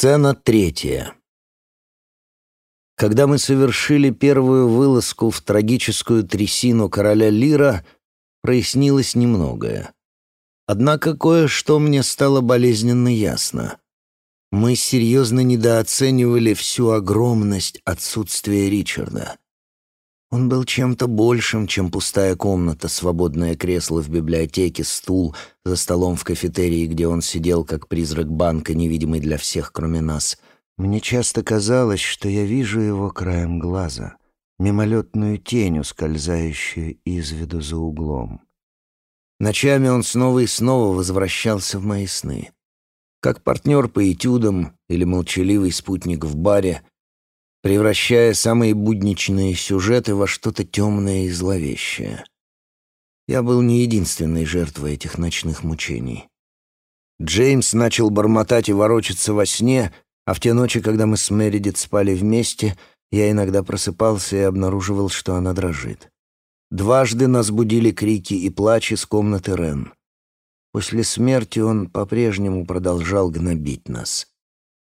Сцена третья. Когда мы совершили первую вылазку в трагическую трясину короля Лира, прояснилось немногое. Однако кое-что мне стало болезненно ясно. Мы серьезно недооценивали всю огромность отсутствия Ричарда. Он был чем-то большим, чем пустая комната, свободное кресло в библиотеке, стул за столом в кафетерии, где он сидел, как призрак банка, невидимый для всех, кроме нас. Мне часто казалось, что я вижу его краем глаза, мимолетную тень, ускользающую из виду за углом. Ночами он снова и снова возвращался в мои сны. Как партнер по этюдам или молчаливый спутник в баре, превращая самые будничные сюжеты во что-то темное и зловещее. Я был не единственной жертвой этих ночных мучений. Джеймс начал бормотать и ворочаться во сне, а в те ночи, когда мы с Мередит спали вместе, я иногда просыпался и обнаруживал, что она дрожит. Дважды нас будили крики и плач из комнаты Рен. После смерти он по-прежнему продолжал гнобить нас.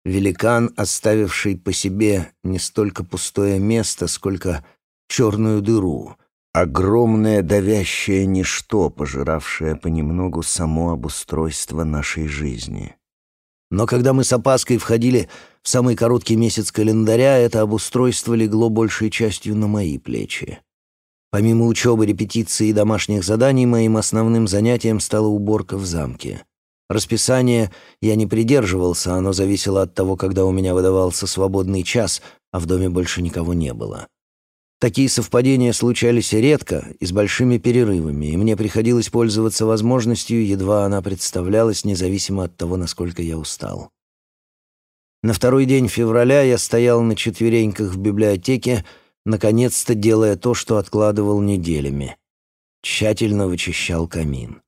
Великан, оставивший по себе не столько пустое место, сколько черную дыру, огромное давящее ничто, пожиравшее понемногу само обустройство нашей жизни. Но когда мы с опаской входили в самый короткий месяц календаря, это обустройство легло большей частью на мои плечи. Помимо учебы, репетиции и домашних заданий, моим основным занятием стала уборка в замке. Расписание я не придерживался, оно зависело от того, когда у меня выдавался свободный час, а в доме больше никого не было. Такие совпадения случались редко и с большими перерывами, и мне приходилось пользоваться возможностью, едва она представлялась, независимо от того, насколько я устал. На второй день февраля я стоял на четвереньках в библиотеке, наконец-то делая то, что откладывал неделями. Тщательно вычищал камин.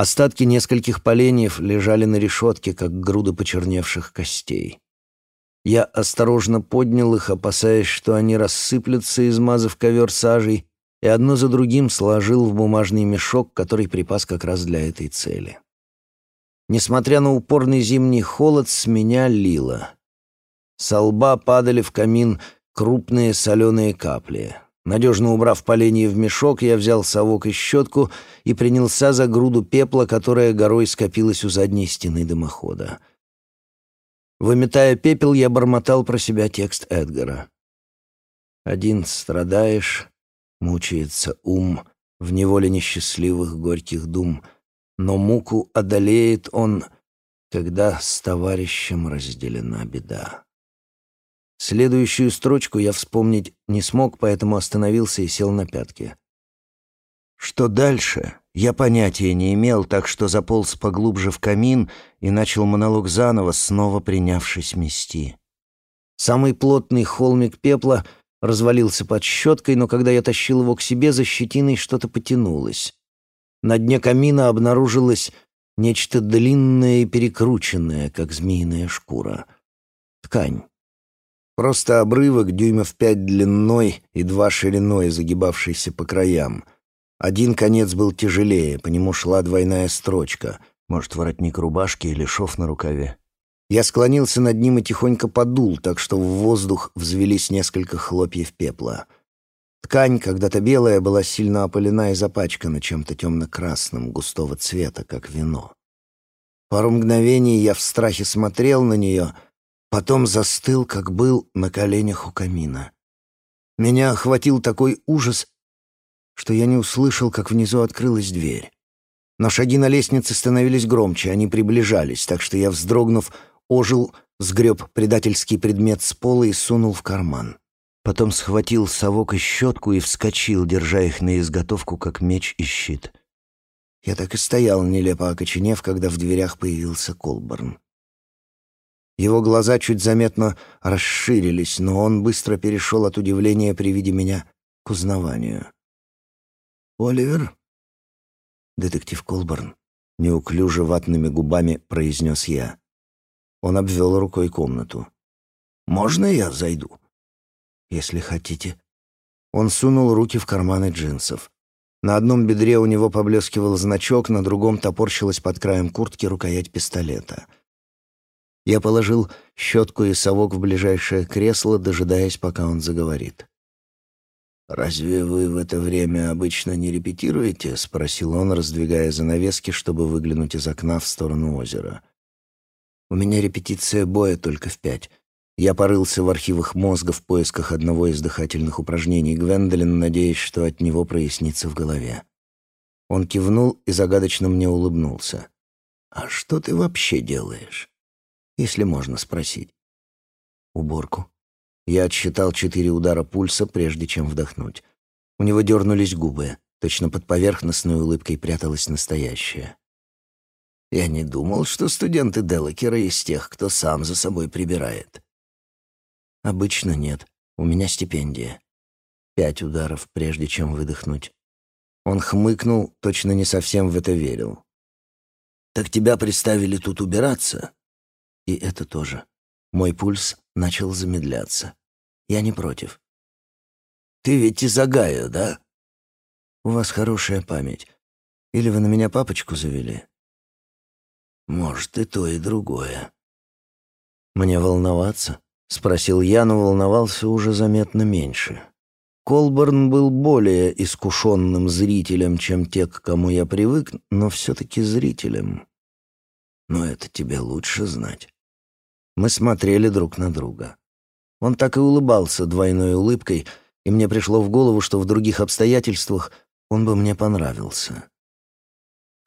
Остатки нескольких поленьев лежали на решетке, как груды почерневших костей. Я осторожно поднял их, опасаясь, что они рассыплются, измазав ковер сажей, и одно за другим сложил в бумажный мешок, который припас как раз для этой цели. Несмотря на упорный зимний холод, с меня лило. Со лба падали в камин крупные соленые капли. Надежно убрав поленье в мешок, я взял совок и щетку и принялся за груду пепла, которая горой скопилась у задней стены дымохода. Выметая пепел, я бормотал про себя текст Эдгара. «Один страдаешь, мучается ум, в неволе несчастливых горьких дум, но муку одолеет он, когда с товарищем разделена беда». Следующую строчку я вспомнить не смог, поэтому остановился и сел на пятки. Что дальше, я понятия не имел, так что заполз поглубже в камин и начал монолог заново, снова принявшись мести. Самый плотный холмик пепла развалился под щеткой, но когда я тащил его к себе, за щетиной что-то потянулось. На дне камина обнаружилось нечто длинное и перекрученное, как змеиная шкура. Ткань. Просто обрывок дюймов пять длиной и два шириной, загибавшийся по краям. Один конец был тяжелее, по нему шла двойная строчка. Может, воротник рубашки или шов на рукаве. Я склонился над ним и тихонько подул, так что в воздух взвелись несколько хлопьев пепла. Ткань, когда-то белая, была сильно опалена и запачкана чем-то темно-красным, густого цвета, как вино. Пару мгновений я в страхе смотрел на нее — Потом застыл, как был на коленях у камина. Меня охватил такой ужас, что я не услышал, как внизу открылась дверь. Но шаги на лестнице становились громче, они приближались, так что я, вздрогнув, ожил, сгреб предательский предмет с пола и сунул в карман. Потом схватил совок и щетку и вскочил, держа их на изготовку, как меч и щит. Я так и стоял, нелепо окоченев, когда в дверях появился Колборн. Его глаза чуть заметно расширились, но он быстро перешел от удивления при виде меня к узнаванию. «Оливер?» «Детектив Колборн», — неуклюже ватными губами произнес я. Он обвел рукой комнату. «Можно я зайду?» «Если хотите». Он сунул руки в карманы джинсов. На одном бедре у него поблескивал значок, на другом топорщилась под краем куртки рукоять пистолета — Я положил щетку и совок в ближайшее кресло, дожидаясь, пока он заговорит. «Разве вы в это время обычно не репетируете?» — спросил он, раздвигая занавески, чтобы выглянуть из окна в сторону озера. «У меня репетиция боя только в пять. Я порылся в архивах мозга в поисках одного из дыхательных упражнений Гвендолин, надеясь, что от него прояснится в голове. Он кивнул и загадочно мне улыбнулся. «А что ты вообще делаешь?» «Если можно спросить». «Уборку». Я отсчитал четыре удара пульса, прежде чем вдохнуть. У него дернулись губы. Точно под поверхностной улыбкой пряталась настоящая. Я не думал, что студенты Делакера из тех, кто сам за собой прибирает. Обычно нет. У меня стипендия. Пять ударов, прежде чем выдохнуть. Он хмыкнул, точно не совсем в это верил. «Так тебя приставили тут убираться?» И это тоже. Мой пульс начал замедляться. Я не против. «Ты ведь из Агая, да?» «У вас хорошая память. Или вы на меня папочку завели?» «Может, и то, и другое». «Мне волноваться?» — спросил я, но волновался уже заметно меньше. Колборн был более искушенным зрителем, чем те, к кому я привык, но все-таки зрителем. Но это тебе лучше знать. Мы смотрели друг на друга. Он так и улыбался двойной улыбкой, и мне пришло в голову, что в других обстоятельствах он бы мне понравился.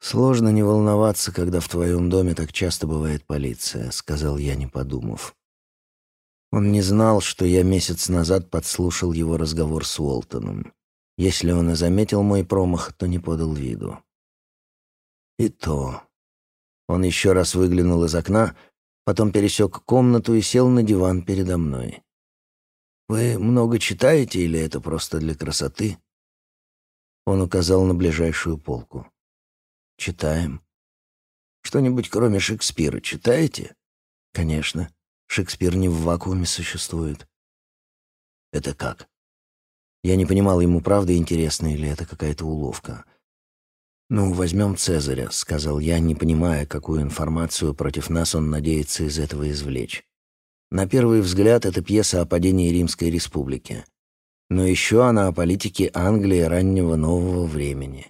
«Сложно не волноваться, когда в твоем доме так часто бывает полиция», — сказал я, не подумав. Он не знал, что я месяц назад подслушал его разговор с Уолтоном. Если он и заметил мой промах, то не подал виду. И то. Он еще раз выглянул из окна, потом пересек комнату и сел на диван передо мной. «Вы много читаете или это просто для красоты?» Он указал на ближайшую полку. «Читаем». «Что-нибудь кроме Шекспира читаете?» «Конечно. Шекспир не в вакууме существует. Это как? Я не понимал, ему правда интересно или это какая-то уловка. «Ну, возьмем Цезаря», — сказал я, не понимая, какую информацию против нас он надеется из этого извлечь. На первый взгляд, это пьеса о падении Римской Республики. Но еще она о политике Англии раннего нового времени.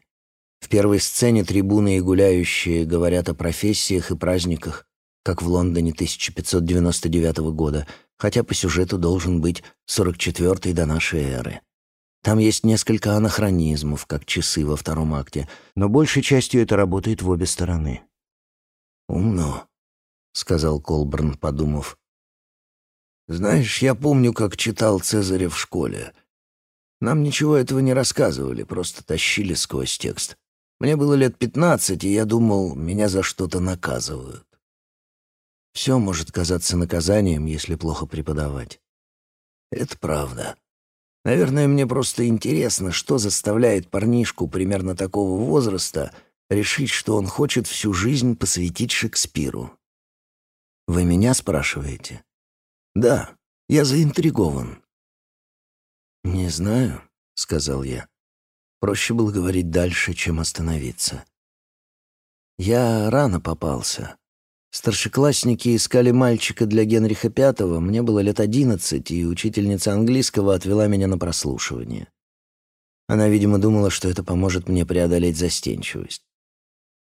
В первой сцене трибуны и гуляющие говорят о профессиях и праздниках, как в Лондоне 1599 года, хотя по сюжету должен быть 44-й до нашей эры. Там есть несколько анахронизмов, как часы во втором акте, но большей частью это работает в обе стороны. «Умно», — сказал Колберн, подумав. «Знаешь, я помню, как читал Цезаря в школе. Нам ничего этого не рассказывали, просто тащили сквозь текст. Мне было лет пятнадцать, и я думал, меня за что-то наказывают. Все может казаться наказанием, если плохо преподавать. Это правда. Наверное, мне просто интересно, что заставляет парнишку примерно такого возраста решить, что он хочет всю жизнь посвятить Шекспиру. Вы меня спрашиваете? Да, я заинтригован. Не знаю, сказал я. Проще было говорить дальше, чем остановиться. Я рано попался. Старшеклассники искали мальчика для Генриха V, мне было лет одиннадцать, и учительница английского отвела меня на прослушивание. Она, видимо, думала, что это поможет мне преодолеть застенчивость.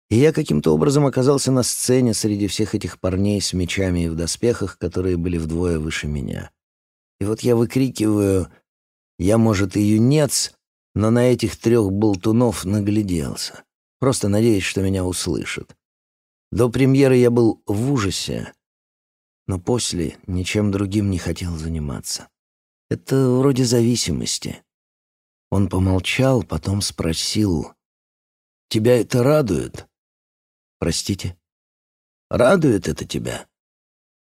И я каким-то образом оказался на сцене среди всех этих парней с мечами и в доспехах, которые были вдвое выше меня. И вот я выкрикиваю «Я, может, и юнец», но на этих трех болтунов нагляделся, просто надеясь, что меня услышат. До премьеры я был в ужасе, но после ничем другим не хотел заниматься. Это вроде зависимости. Он помолчал, потом спросил, «Тебя это радует?» «Простите?» «Радует это тебя?»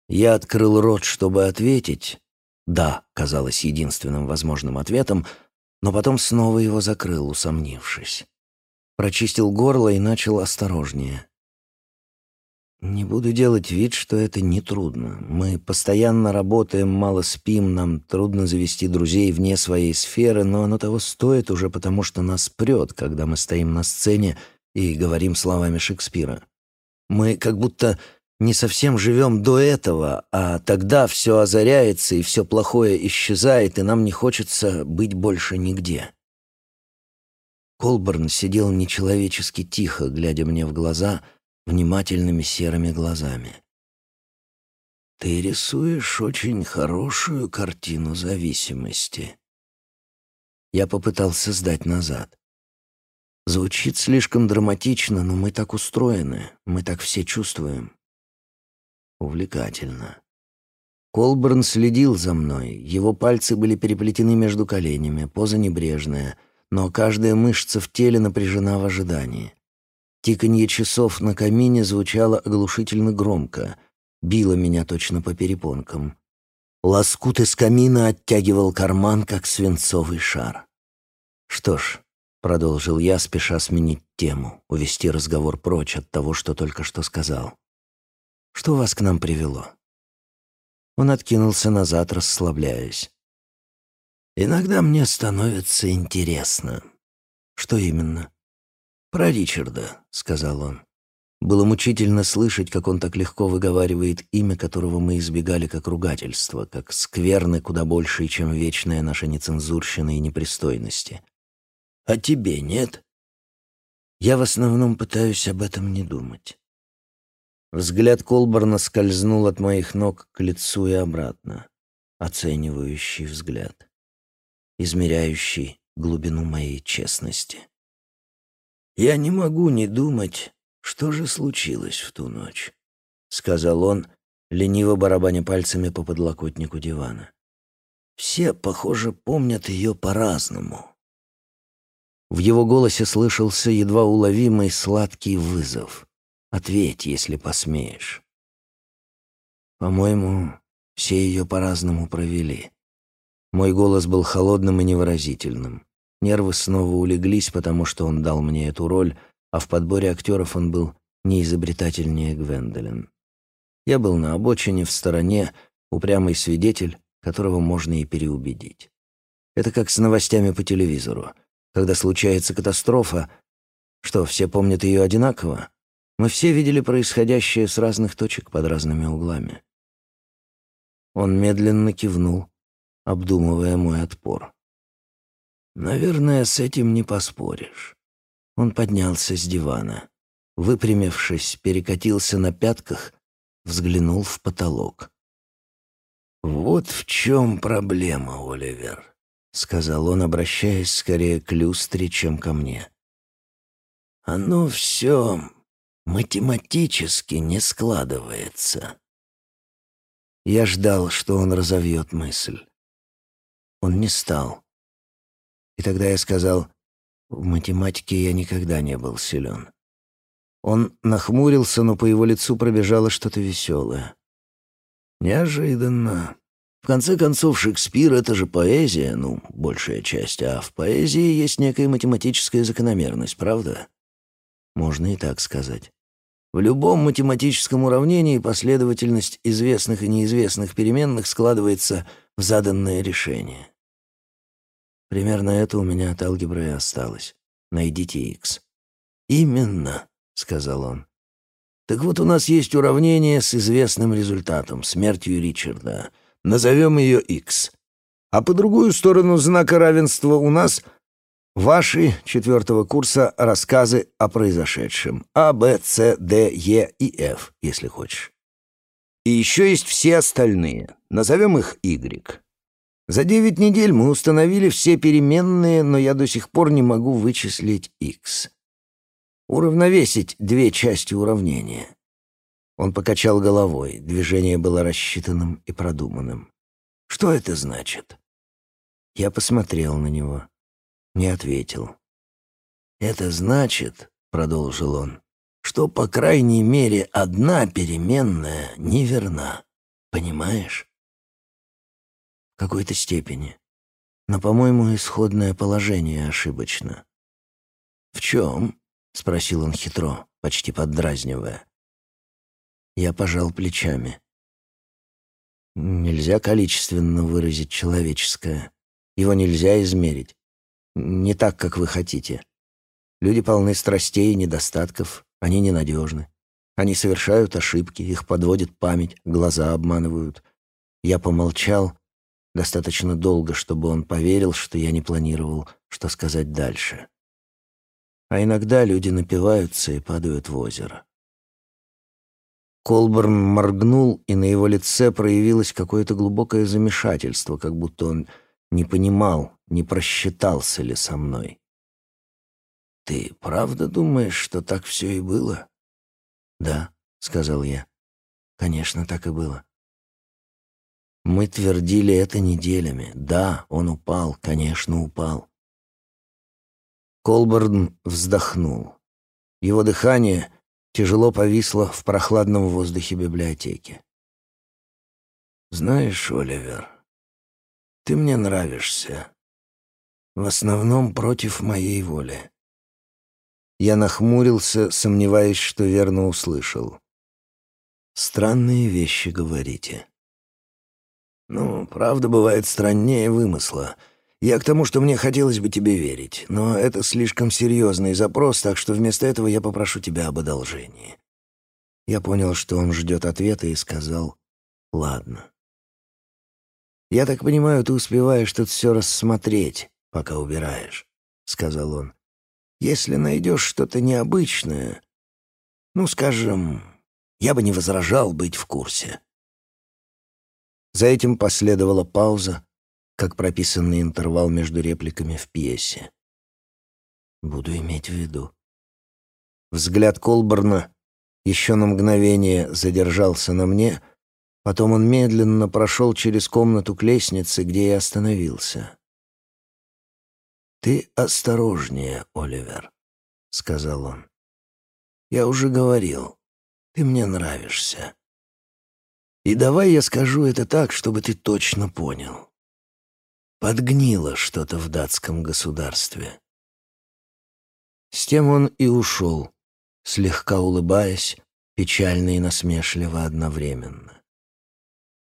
Я открыл рот, чтобы ответить. «Да», казалось единственным возможным ответом, но потом снова его закрыл, усомнившись. Прочистил горло и начал осторожнее. Не буду делать вид, что это не трудно. Мы постоянно работаем, мало спим, нам трудно завести друзей вне своей сферы, но оно того стоит уже потому, что нас прет, когда мы стоим на сцене и говорим словами Шекспира. Мы как будто не совсем живем до этого, а тогда все озаряется и все плохое исчезает, и нам не хочется быть больше нигде. Колберн сидел нечеловечески тихо, глядя мне в глаза внимательными серыми глазами. «Ты рисуешь очень хорошую картину зависимости». Я попытался сдать назад. Звучит слишком драматично, но мы так устроены, мы так все чувствуем. Увлекательно. Колберн следил за мной. Его пальцы были переплетены между коленями, поза небрежная, но каждая мышца в теле напряжена в ожидании. Тиканье часов на камине звучало оглушительно громко, било меня точно по перепонкам. Лоскут из камина оттягивал карман, как свинцовый шар. «Что ж», — продолжил я, спеша сменить тему, увести разговор прочь от того, что только что сказал. Что вас к нам привело?» Он откинулся назад, расслабляясь. «Иногда мне становится интересно». «Что именно?» «Про Ричарда», — сказал он. Было мучительно слышать, как он так легко выговаривает имя, которого мы избегали как ругательство, как скверны куда больше, чем вечная наша нецензурщина и непристойности. «А тебе нет?» «Я в основном пытаюсь об этом не думать». Взгляд Колборна скользнул от моих ног к лицу и обратно. Оценивающий взгляд, измеряющий глубину моей честности. «Я не могу не думать, что же случилось в ту ночь», — сказал он, лениво барабаня пальцами по подлокотнику дивана. «Все, похоже, помнят ее по-разному». В его голосе слышался едва уловимый сладкий вызов — Ответь, если посмеешь. По-моему, все ее по-разному провели. Мой голос был холодным и невыразительным. Нервы снова улеглись, потому что он дал мне эту роль, а в подборе актеров он был неизобретательнее Гвендолин. Я был на обочине, в стороне, упрямый свидетель, которого можно и переубедить. Это как с новостями по телевизору. Когда случается катастрофа, что, все помнят ее одинаково? Мы все видели происходящее с разных точек под разными углами. Он медленно кивнул, обдумывая мой отпор. «Наверное, с этим не поспоришь». Он поднялся с дивана. Выпрямившись, перекатился на пятках, взглянул в потолок. «Вот в чем проблема, Оливер», — сказал он, обращаясь скорее к люстре, чем ко мне. «Оно все математически не складывается. Я ждал, что он разовьет мысль. Он не стал. И тогда я сказал, в математике я никогда не был силен. Он нахмурился, но по его лицу пробежало что-то веселое. Неожиданно. В конце концов, Шекспир — это же поэзия, ну, большая часть, а в поэзии есть некая математическая закономерность, правда? Можно и так сказать. В любом математическом уравнении последовательность известных и неизвестных переменных складывается в заданное решение. Примерно это у меня от алгебры и осталось. Найдите x. «Именно», — сказал он. «Так вот, у нас есть уравнение с известным результатом, смертью Ричарда. Назовем ее x. А по другую сторону знака равенства у нас Ваши четвертого курса рассказы о произошедшем. А, Б, С, Д, Е и Ф, если хочешь. И еще есть все остальные. Назовем их Y. За девять недель мы установили все переменные, но я до сих пор не могу вычислить X. Уравновесить две части уравнения. Он покачал головой. Движение было рассчитанным и продуманным. Что это значит? Я посмотрел на него не ответил. «Это значит, — продолжил он, — что, по крайней мере, одна переменная неверна. Понимаешь?» «В какой-то степени. Но, по-моему, исходное положение ошибочно». «В чем?» — спросил он хитро, почти поддразнивая. Я пожал плечами. Нельзя количественно выразить человеческое. Его нельзя измерить не так, как вы хотите. Люди полны страстей и недостатков, они ненадежны. Они совершают ошибки, их подводит память, глаза обманывают. Я помолчал достаточно долго, чтобы он поверил, что я не планировал, что сказать дальше. А иногда люди напиваются и падают в озеро. Колберн моргнул, и на его лице проявилось какое-то глубокое замешательство, как будто он не понимал, не просчитался ли со мной. «Ты правда думаешь, что так все и было?» «Да», — сказал я. «Конечно, так и было». Мы твердили это неделями. Да, он упал, конечно, упал. Колберн вздохнул. Его дыхание тяжело повисло в прохладном воздухе библиотеки. «Знаешь, Оливер, ты мне нравишься. В основном против моей воли». Я нахмурился, сомневаясь, что верно услышал. «Странные вещи говорите». «Ну, правда бывает страннее вымысла». Я к тому, что мне хотелось бы тебе верить, но это слишком серьезный запрос, так что вместо этого я попрошу тебя об одолжении». Я понял, что он ждет ответа и сказал «Ладно». «Я так понимаю, ты успеваешь тут все рассмотреть, пока убираешь», — сказал он. «Если найдешь что-то необычное, ну, скажем, я бы не возражал быть в курсе». За этим последовала пауза, как прописанный интервал между репликами в пьесе. Буду иметь в виду. Взгляд Колборна еще на мгновение задержался на мне, потом он медленно прошел через комнату к лестнице, где я остановился. «Ты осторожнее, Оливер», — сказал он. «Я уже говорил, ты мне нравишься. И давай я скажу это так, чтобы ты точно понял. Подгнило что-то в датском государстве. С тем он и ушел, слегка улыбаясь, печально и насмешливо одновременно.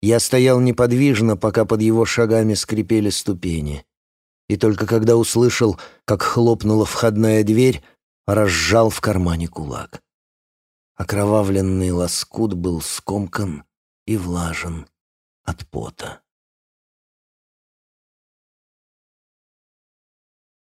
Я стоял неподвижно, пока под его шагами скрипели ступени, и только когда услышал, как хлопнула входная дверь, разжал в кармане кулак. Окровавленный лоскут был скомкан и влажен от пота.